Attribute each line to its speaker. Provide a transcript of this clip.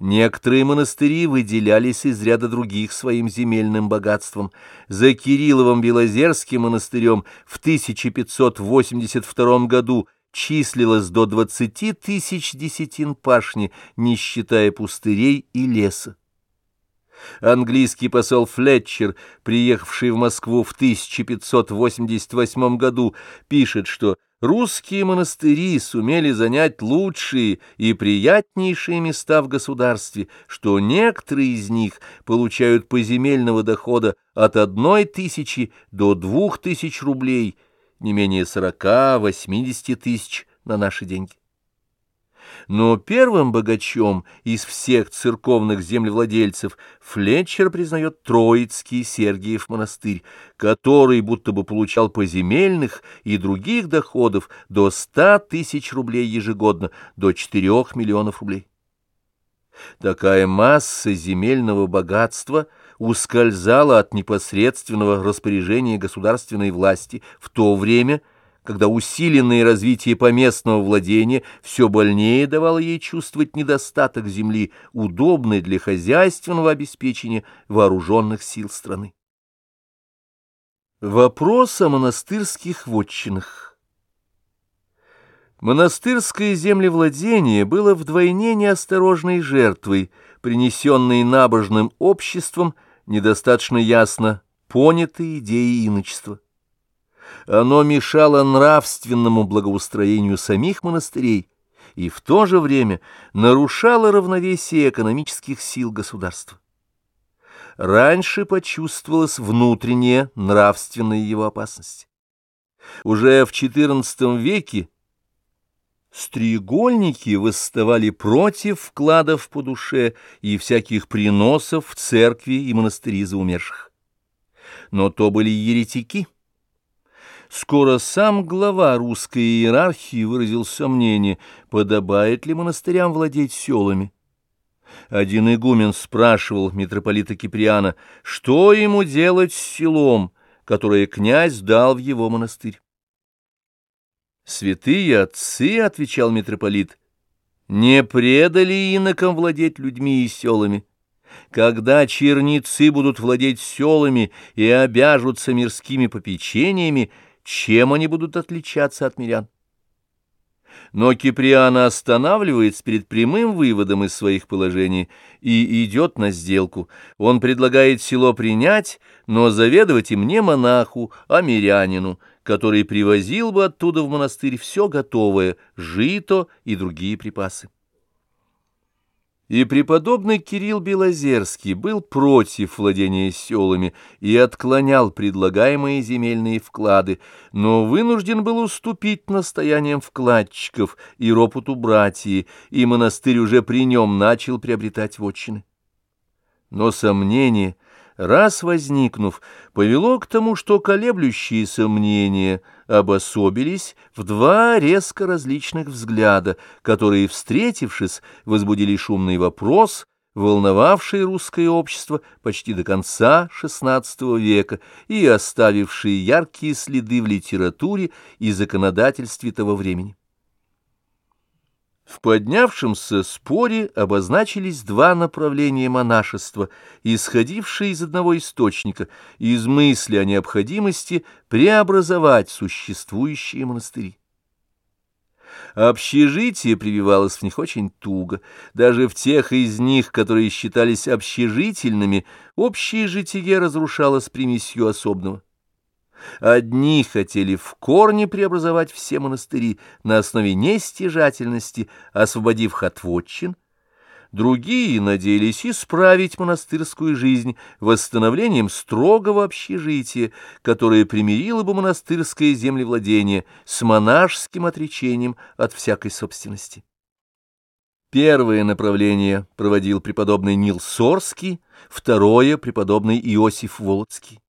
Speaker 1: Некоторые монастыри выделялись из ряда других своим земельным богатством. За Кирилловым-Белозерским монастырем в 1582 году числилось до 20 тысяч десятин пашни, не считая пустырей и леса. Английский посол Флетчер, приехавший в Москву в 1588 году, пишет, что русские монастыри сумели занять лучшие и приятнейшие места в государстве, что некоторые из них получают поземельного дохода от одной тысячи до двух тысяч рублей, не менее сорока-восьмидесяти тысяч на наши деньги. Но первым богачом из всех церковных землевладельцев Флетчер признает Троицкий Сергиев монастырь, который будто бы получал поземельных и других доходов до 100 тысяч рублей ежегодно, до 4 миллионов рублей. Такая масса земельного богатства ускользала от непосредственного распоряжения государственной власти в то время, когда усиленное развитие поместного владения все больнее давало ей чувствовать недостаток земли, удобной для хозяйственного обеспечения вооруженных сил страны. Вопрос о монастырских вотчинах Монастырское землевладение было вдвойне неосторожной жертвой, принесенной набожным обществом недостаточно ясно понятой идеей иночества. Оно мешало нравственному благоустроению самих монастырей и в то же время нарушало равновесие экономических сил государства. Раньше почувствовалась внутренняя нравственная его опасность. Уже в XIV веке Стрегольники восставали против вкладов по душе и всяких приносов в церкви и монастыри за умерших. Но то были еретики – Скоро сам глава русской иерархии выразил сомнение, подобает ли монастырям владеть селами. Один игумен спрашивал митрополита Киприана, что ему делать с селом, которое князь дал в его монастырь. «Святые отцы, — отвечал митрополит, — не предали инокам владеть людьми и селами. Когда черницы будут владеть селами и обяжутся мирскими попечениями, — чем они будут отличаться от мирян? Но Киприана останавливается перед прямым выводом из своих положений и идет на сделку. Он предлагает село принять, но заведовать им не монаху, а мирянину, который привозил бы оттуда в монастырь все готовое, жито и другие припасы. И преподобный Кирилл Белозерский был против владения селами и отклонял предлагаемые земельные вклады, но вынужден был уступить настояниям вкладчиков и ропоту братьи, и монастырь уже при нем начал приобретать вотчины. Но сомнение, раз возникнув, повело к тому, что колеблющиеся мнения — обособились в два резко различных взгляда, которые, встретившись, возбудили шумный вопрос, волновавший русское общество почти до конца XVI века и оставивший яркие следы в литературе и законодательстве того времени. В поднявшемся споре обозначились два направления монашества, исходившие из одного источника, из мысли о необходимости преобразовать существующие монастыри. Общежитие прививалось в них очень туго. Даже в тех из них, которые считались общежительными, общее житие разрушалось примесью особного. Одни хотели в корне преобразовать все монастыри на основе нестяжательности, освободив от вотчин, другие надеялись исправить монастырскую жизнь восстановлением строгого общежития, которое примирило бы монастырское землевладение с монашеским отречением от всякой собственности. Первое направление проводил преподобный Нил Сорский, второе — преподобный Иосиф Волоцкий.